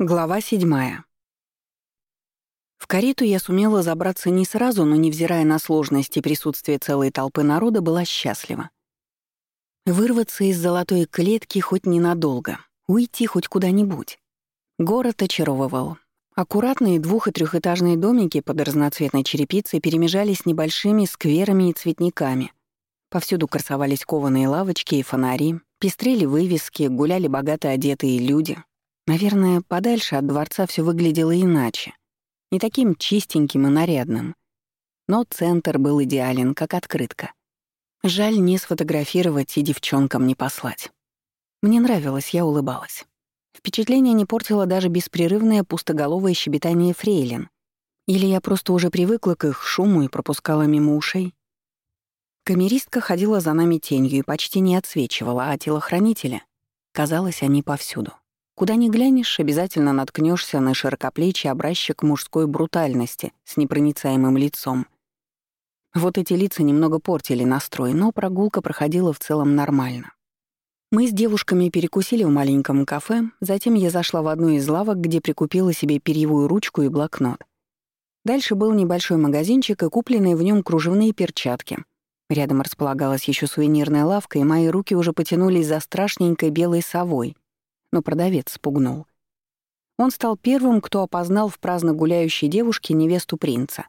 Глава седьмая. В карету я сумела забраться не сразу, но, невзирая на сложности присутствия целой толпы народа, была счастлива. Вырваться из золотой клетки хоть ненадолго, уйти хоть куда-нибудь. Город очаровывал. Аккуратные двух- и трехэтажные домики под разноцветной черепицей перемежались небольшими скверами и цветниками. Повсюду красовались кованые лавочки и фонари, пестрели вывески, гуляли богато одетые люди — Наверное, подальше от дворца все выглядело иначе. Не таким чистеньким и нарядным. Но центр был идеален, как открытка. Жаль не сфотографировать и девчонкам не послать. Мне нравилось, я улыбалась. Впечатление не портило даже беспрерывное пустоголовое щебетание фрейлин. Или я просто уже привыкла к их шуму и пропускала мимо ушей. Камеристка ходила за нами тенью и почти не отсвечивала, а телохранители, казалось, они повсюду. Куда ни глянешь, обязательно наткнешься на широкоплечий образчик мужской брутальности с непроницаемым лицом. Вот эти лица немного портили настрой, но прогулка проходила в целом нормально. Мы с девушками перекусили в маленьком кафе, затем я зашла в одну из лавок, где прикупила себе перьевую ручку и блокнот. Дальше был небольшой магазинчик и купленные в нем кружевные перчатки. Рядом располагалась еще сувенирная лавка, и мои руки уже потянулись за страшненькой белой совой — но продавец спугнул. Он стал первым, кто опознал в праздно гуляющей девушке невесту принца.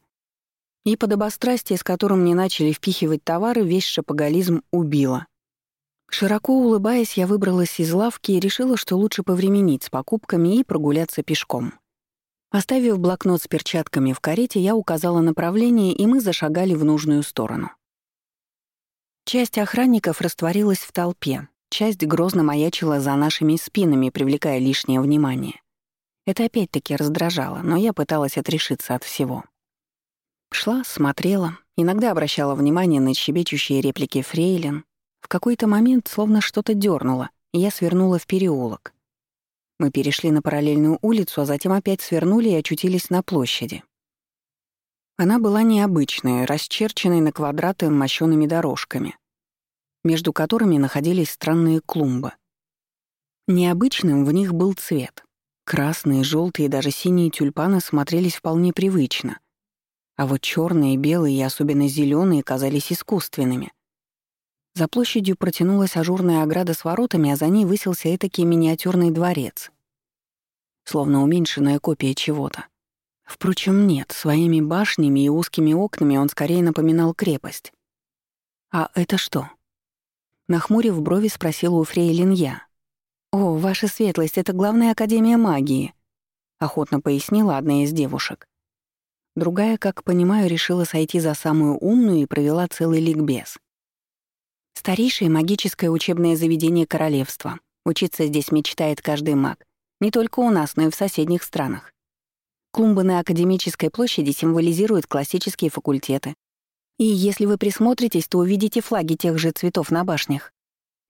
И подобострастие, с которым мне начали впихивать товары, весь шапоголизм убило. Широко улыбаясь, я выбралась из лавки и решила, что лучше повременить с покупками и прогуляться пешком. Оставив блокнот с перчатками в карете, я указала направление, и мы зашагали в нужную сторону. Часть охранников растворилась в толпе, Часть грозно маячила за нашими спинами, привлекая лишнее внимание. Это опять-таки раздражало, но я пыталась отрешиться от всего. Шла, смотрела, иногда обращала внимание на щебечущие реплики фрейлин. В какой-то момент словно что-то дернуло, и я свернула в переулок. Мы перешли на параллельную улицу, а затем опять свернули и очутились на площади. Она была необычной, расчерченной на квадраты мощёными дорожками между которыми находились странные клумбы. Необычным в них был цвет. Красные, желтые и даже синие тюльпаны смотрелись вполне привычно. А вот черные, белые и особенно зеленые казались искусственными. За площадью протянулась ажурная ограда с воротами, а за ней высился этакий миниатюрный дворец. Словно уменьшенная копия чего-то. Впрочем, нет, своими башнями и узкими окнами он скорее напоминал крепость. А это что? Нахмурив брови, спросила у фрейлин я. «О, ваша светлость, это главная академия магии», — охотно пояснила одна из девушек. Другая, как понимаю, решила сойти за самую умную и провела целый ликбез. Старейшее магическое учебное заведение королевства. Учиться здесь мечтает каждый маг. Не только у нас, но и в соседних странах. Клумбы на Академической площади символизируют классические факультеты, и если вы присмотритесь, то увидите флаги тех же цветов на башнях.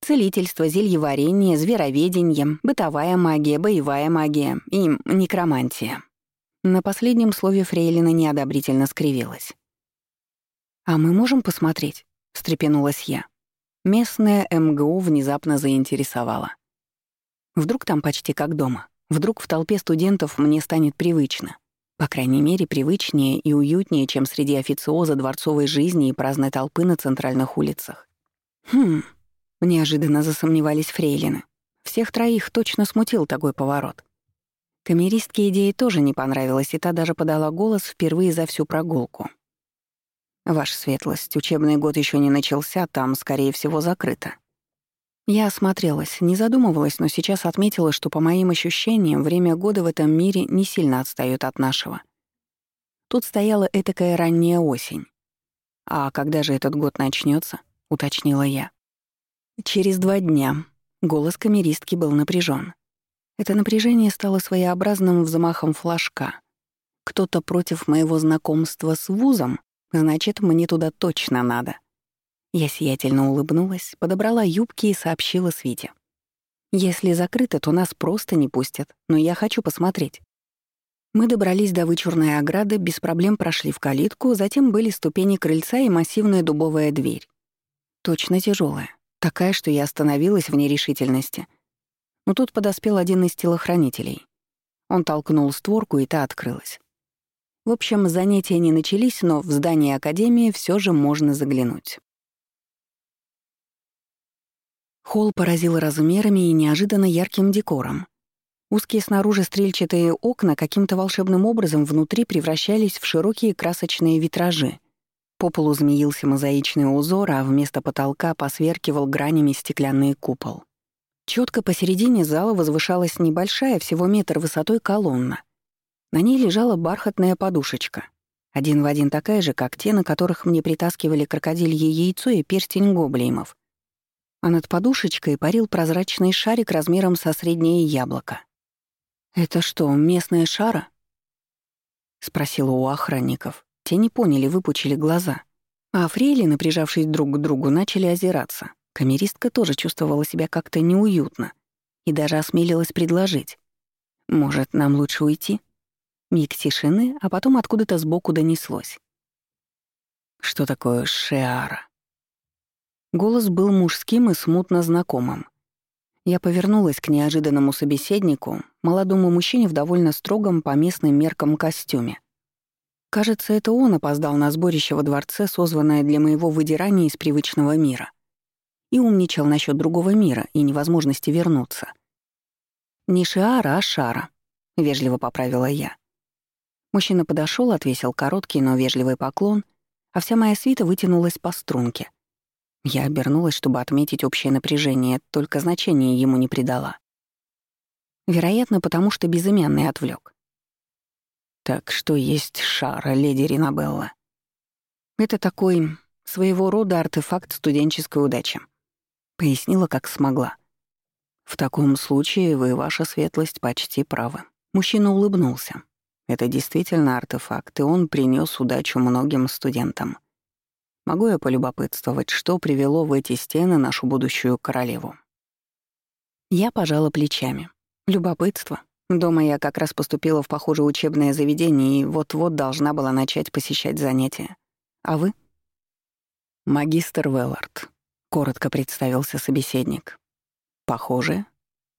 Целительство, зельеварение, звероведение, бытовая магия, боевая магия и некромантия. На последнем слове Фрейлина неодобрительно скривилась. «А мы можем посмотреть?» — встрепенулась я. Местная МГУ внезапно заинтересовала. Вдруг там почти как дома. Вдруг в толпе студентов мне станет привычно. По крайней мере, привычнее и уютнее, чем среди официоза дворцовой жизни и праздной толпы на центральных улицах. Хм, неожиданно засомневались фрейлины. Всех троих точно смутил такой поворот. Камеристке идея тоже не понравилась, и та даже подала голос впервые за всю прогулку. «Ваша светлость, учебный год еще не начался, там, скорее всего, закрыто. Я осмотрелась, не задумывалась, но сейчас отметила, что, по моим ощущениям, время года в этом мире не сильно отстаёт от нашего. Тут стояла этакая ранняя осень. «А когда же этот год начнется? уточнила я. «Через два дня». Голос камеристки был напряжен. Это напряжение стало своеобразным взмахом флажка. Кто-то против моего знакомства с вузом, значит, мне туда точно надо. Я сиятельно улыбнулась, подобрала юбки и сообщила Свите. «Если закрыто, то нас просто не пустят, но я хочу посмотреть». Мы добрались до вычурной ограды, без проблем прошли в калитку, затем были ступени крыльца и массивная дубовая дверь. Точно тяжелая, такая, что я остановилась в нерешительности. Но тут подоспел один из телохранителей. Он толкнул створку, и та открылась. В общем, занятия не начались, но в здание Академии все же можно заглянуть. Холл поразил размерами и неожиданно ярким декором. Узкие снаружи стрельчатые окна каким-то волшебным образом внутри превращались в широкие красочные витражи. По полу змеился мозаичный узор, а вместо потолка посверкивал гранями стеклянный купол. Четко посередине зала возвышалась небольшая, всего метр высотой колонна. На ней лежала бархатная подушечка. Один в один такая же, как те, на которых мне притаскивали крокодилье яйцо и перстень гоблеймов. А над подушечкой парил прозрачный шарик размером со среднее яблоко. «Это что, местная шара?» — спросила у охранников. Те не поняли, выпучили глаза. А фрейлины, прижавшись друг к другу, начали озираться. Камеристка тоже чувствовала себя как-то неуютно и даже осмелилась предложить. «Может, нам лучше уйти?» Миг тишины, а потом откуда-то сбоку донеслось. «Что такое шиара?» Голос был мужским и смутно знакомым. Я повернулась к неожиданному собеседнику, молодому мужчине в довольно строгом по местным меркам костюме. Кажется, это он опоздал на сборище во дворце, созванное для моего выдирания из привычного мира. И умничал насчет другого мира и невозможности вернуться. «Не Шиара, а Шара», — вежливо поправила я. Мужчина подошел, отвесил короткий, но вежливый поклон, а вся моя свита вытянулась по струнке. Я обернулась, чтобы отметить общее напряжение, только значения ему не придала. Вероятно, потому что безымянный отвлек. Так что есть шара, леди Ринабелла. Это такой своего рода артефакт студенческой удачи. Пояснила, как смогла. В таком случае вы, ваша светлость, почти правы. Мужчина улыбнулся. Это действительно артефакт, и он принес удачу многим студентам. Могу я полюбопытствовать, что привело в эти стены нашу будущую королеву?» Я пожала плечами. Любопытство. Дома я как раз поступила в похожее учебное заведение и вот-вот должна была начать посещать занятия. А вы? «Магистр Веллард», — коротко представился собеседник. «Похоже?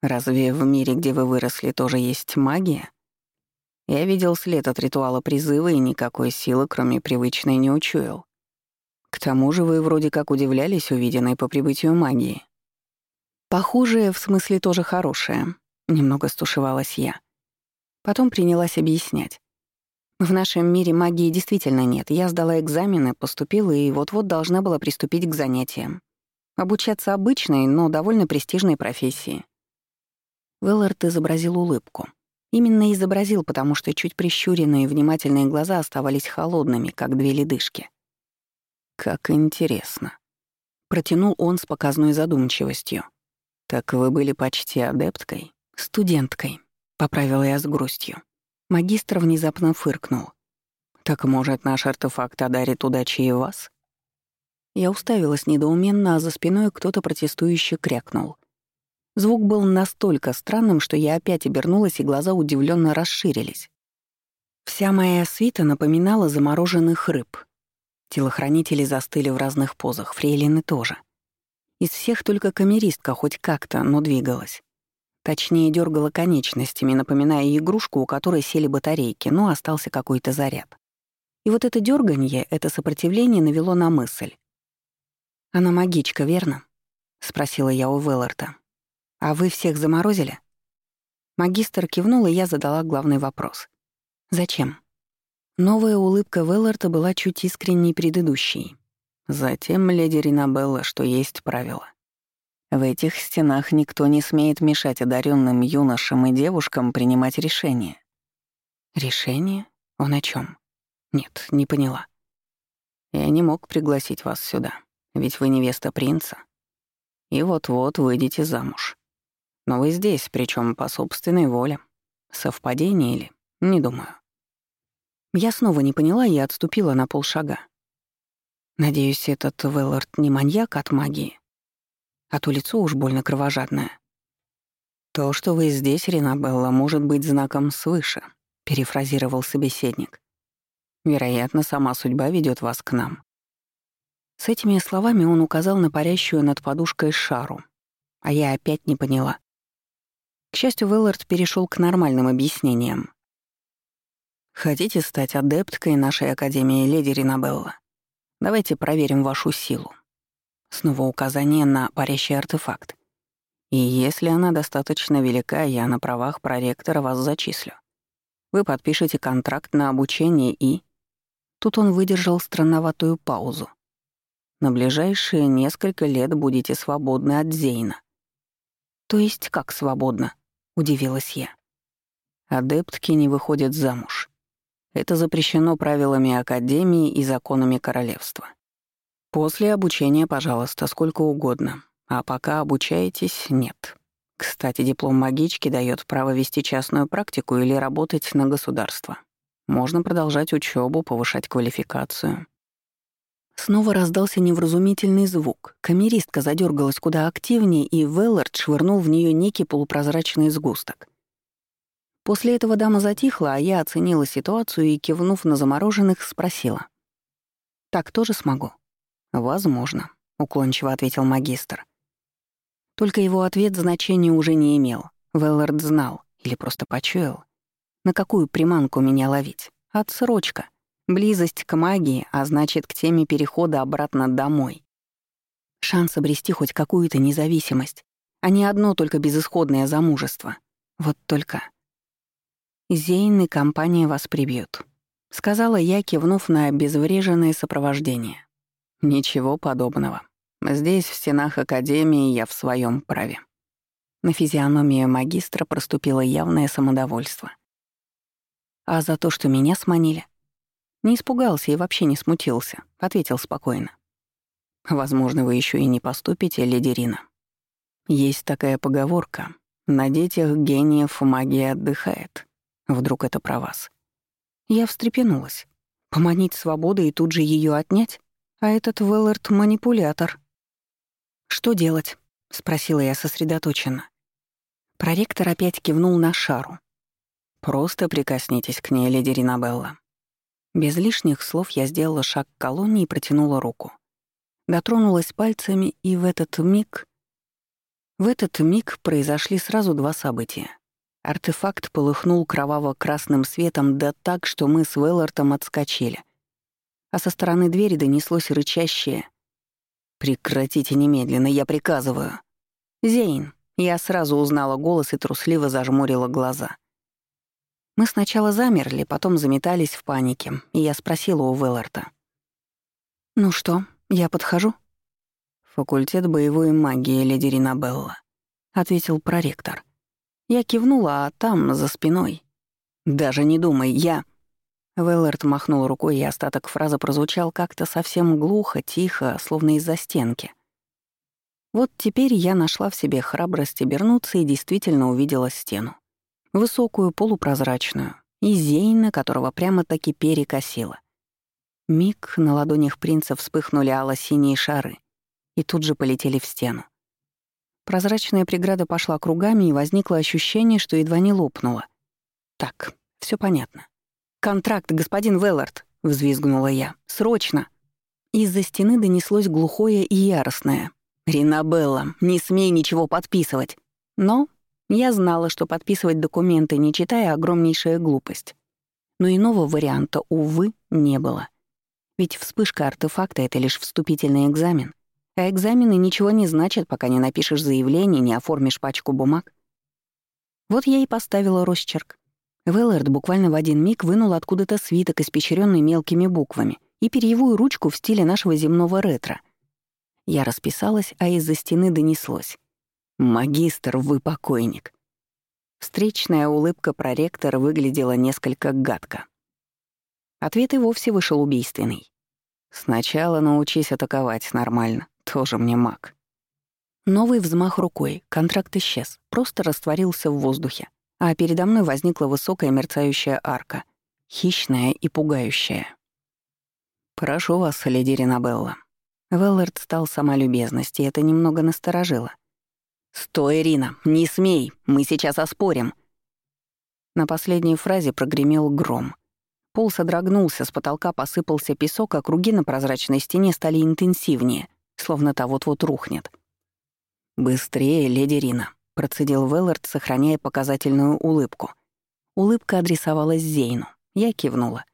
Разве в мире, где вы выросли, тоже есть магия?» Я видел след от ритуала призыва и никакой силы, кроме привычной, не учуял. К тому же вы вроде как удивлялись увиденной по прибытию магии. Похожее, в смысле тоже хорошее. Немного стушевалась я. Потом принялась объяснять. В нашем мире магии действительно нет. Я сдала экзамены, поступила и вот-вот должна была приступить к занятиям. Обучаться обычной, но довольно престижной профессии. Веллард изобразил улыбку. Именно изобразил, потому что чуть прищуренные внимательные глаза оставались холодными, как две ледышки. «Как интересно». Протянул он с показной задумчивостью. «Так вы были почти адепткой?» «Студенткой», — поправила я с грустью. Магистр внезапно фыркнул. «Так, может, наш артефакт одарит удачи и вас?» Я уставилась недоуменно, а за спиной кто-то протестующе крякнул. Звук был настолько странным, что я опять обернулась, и глаза удивленно расширились. Вся моя свита напоминала замороженных рыб. Телохранители застыли в разных позах, фрейлины тоже. Из всех только камеристка хоть как-то, но двигалась. Точнее, дергала конечностями, напоминая игрушку, у которой сели батарейки, но остался какой-то заряд. И вот это дерганье, это сопротивление навело на мысль. «Она магичка, верно?» — спросила я у Велларта. «А вы всех заморозили?» Магистр кивнул, и я задала главный вопрос. «Зачем?» Новая улыбка Велларта была чуть искренней предыдущей. Затем, леди Ринабелла, что есть правило. В этих стенах никто не смеет мешать одаренным юношам и девушкам принимать решения. Решение? Он о чем? Нет, не поняла. Я не мог пригласить вас сюда, ведь вы невеста принца. И вот-вот выйдете замуж. Но вы здесь, причем по собственной воле. Совпадение или? Не думаю. Я снова не поняла и отступила на полшага. Надеюсь, этот Веллард не маньяк от магии. А то лицо уж больно кровожадное. «То, что вы здесь, Ринабелла, может быть знаком свыше», — перефразировал собеседник. «Вероятно, сама судьба ведет вас к нам». С этими словами он указал на парящую над подушкой шару, а я опять не поняла. К счастью, Веллард перешел к нормальным объяснениям. «Хотите стать адепткой нашей Академии, леди Ринабелла? Давайте проверим вашу силу». Снова указание на парящий артефакт. И если она достаточно велика, я на правах проректора вас зачислю. Вы подпишете контракт на обучение и... Тут он выдержал странноватую паузу. На ближайшие несколько лет будете свободны от Зейна. То есть как свободно? Удивилась я. Адептки не выходят замуж. Это запрещено правилами Академии и законами Королевства. После обучения, пожалуйста, сколько угодно. А пока обучаетесь, нет. Кстати, диплом магички дает право вести частную практику или работать на государство. Можно продолжать учебу, повышать квалификацию. Снова раздался невразумительный звук. Камеристка задергалась куда активнее, и Веллард швырнул в нее некий полупрозрачный сгусток. После этого дама затихла, а я оценила ситуацию и, кивнув на замороженных, спросила. «Так тоже смогу?» «Возможно», — уклончиво ответил магистр. Только его ответ значения уже не имел. Веллард знал, или просто почуял, на какую приманку меня ловить. Отсрочка. Близость к магии, а значит, к теме перехода обратно домой. Шанс обрести хоть какую-то независимость, а не одно только безысходное замужество. Вот только... Зейн и компания вас прибьют. Сказала я, кивнув на обезвреженное сопровождение. Ничего подобного. Здесь, в стенах Академии, я в своем праве. На физиономии магистра проступило явное самодовольство. А за то, что меня сманили? Не испугался и вообще не смутился, ответил спокойно. Возможно, вы еще и не поступите, леди Рина. Есть такая поговорка. На детях гениев магия отдыхает. Вдруг это про вас. Я встрепенулась. Поманить свободу и тут же ее отнять? А этот Веллард — манипулятор. «Что делать?» — спросила я сосредоточенно. Проректор опять кивнул на шару. «Просто прикоснитесь к ней, леди Ринабелла». Без лишних слов я сделала шаг к колонне и протянула руку. Дотронулась пальцами, и в этот миг... В этот миг произошли сразу два события. Артефакт полыхнул кроваво-красным светом да так, что мы с Веллартом отскочили. А со стороны двери донеслось рычащее «Прекратите немедленно, я приказываю». «Зейн». Я сразу узнала голос и трусливо зажмурила глаза. Мы сначала замерли, потом заметались в панике, и я спросила у Велларта. «Ну что, я подхожу?» «Факультет боевой магии, леди Ринабелла», — ответил проректор. Я кивнула, а там, за спиной. «Даже не думай, я...» Веллард махнул рукой, и остаток фразы прозвучал как-то совсем глухо, тихо, словно из-за стенки. Вот теперь я нашла в себе храбрость обернуться и действительно увидела стену. Высокую, полупрозрачную, и Зейна, которого прямо-таки перекосило. Миг на ладонях принца вспыхнули ало-синие шары и тут же полетели в стену. Прозрачная преграда пошла кругами, и возникло ощущение, что едва не лопнула. Так, все понятно. «Контракт, господин Веллард!» — взвизгнула я. «Срочно!» Из-за стены донеслось глухое и яростное. «Ринабелла, не смей ничего подписывать!» Но я знала, что подписывать документы, не читая, огромнейшая глупость. Но иного варианта, увы, не было. Ведь вспышка артефакта — это лишь вступительный экзамен. А экзамены ничего не значат, пока не напишешь заявление, не оформишь пачку бумаг. Вот я и поставила росчерк. Веллард буквально в один миг вынул откуда-то свиток, испещренный мелкими буквами, и перьевую ручку в стиле нашего земного ретро. Я расписалась, а из-за стены донеслось. «Магистр, вы покойник». Встречная улыбка проректора выглядела несколько гадко. Ответ и вовсе вышел убийственный. «Сначала научись атаковать нормально, тоже мне маг». Новый взмах рукой, контракт исчез, просто растворился в воздухе а передо мной возникла высокая мерцающая арка, хищная и пугающая. «Прошу вас, леди Ринабелла». Веллард стал сама любезность, и это немного насторожило. «Стой, Ирина, не смей, мы сейчас оспорим». На последней фразе прогремел гром. Пол содрогнулся, с потолка посыпался песок, а круги на прозрачной стене стали интенсивнее, словно та вот-вот рухнет. «Быстрее, леди Рина», процедил Веллард, сохраняя показательную улыбку. Улыбка адресовалась Зейну. Я кивнула.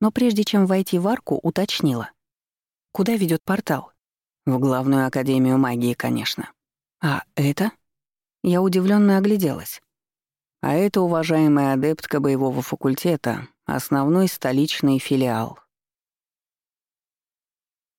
Но прежде чем войти в арку, уточнила. «Куда ведет портал?» «В главную академию магии, конечно». «А это?» Я удивленно огляделась. А это уважаемая адептка боевого факультета, основной столичный филиал,